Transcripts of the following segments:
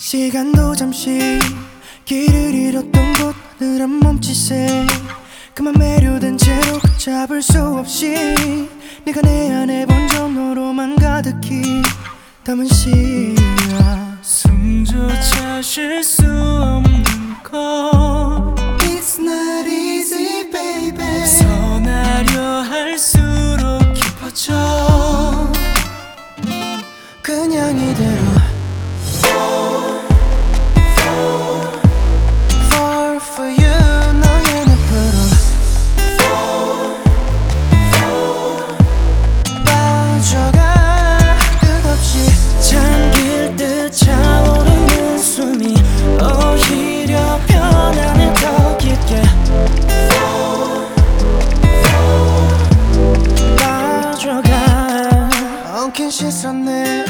시간도 잠시 길을 잃었던 곳 느란 몸짓에 그만 매료된 채로 잡을 수 없이 네가 내 안에 번져 너로만 가득히 담은 시야 숨조차 쉴 수 없는 것 시선에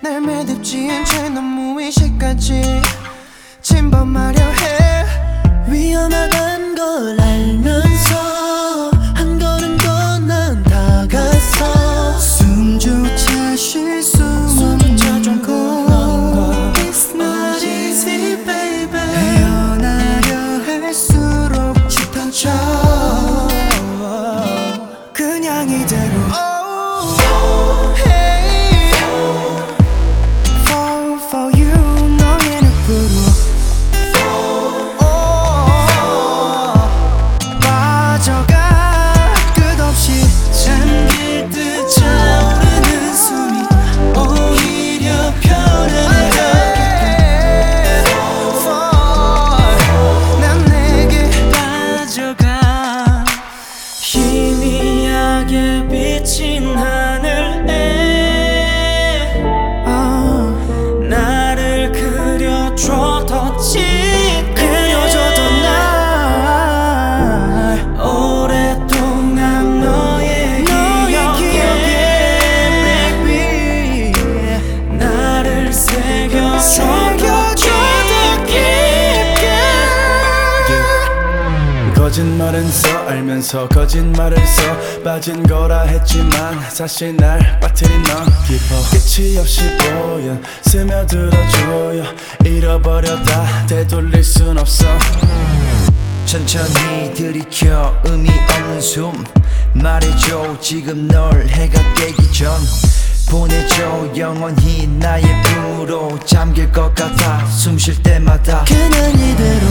날 매듭지은 채 너무 의식까지 침범하려 해. 위험하단 거짓말은 써 알면서 거짓말을 써. 빠진 거라 했지만 사실 날 빠뜨린 넌 깊어 끝이 없이 보여 스며들어줘요. 잃어버려다 되돌릴 순 없어. 천천히 들이켜 의미 없는 숨. 말해줘 지금 널 해가 깨기 전. 보내줘 영원히 나의 품으로 잠길 것 같아. 숨 쉴 때마다 그냥 이대로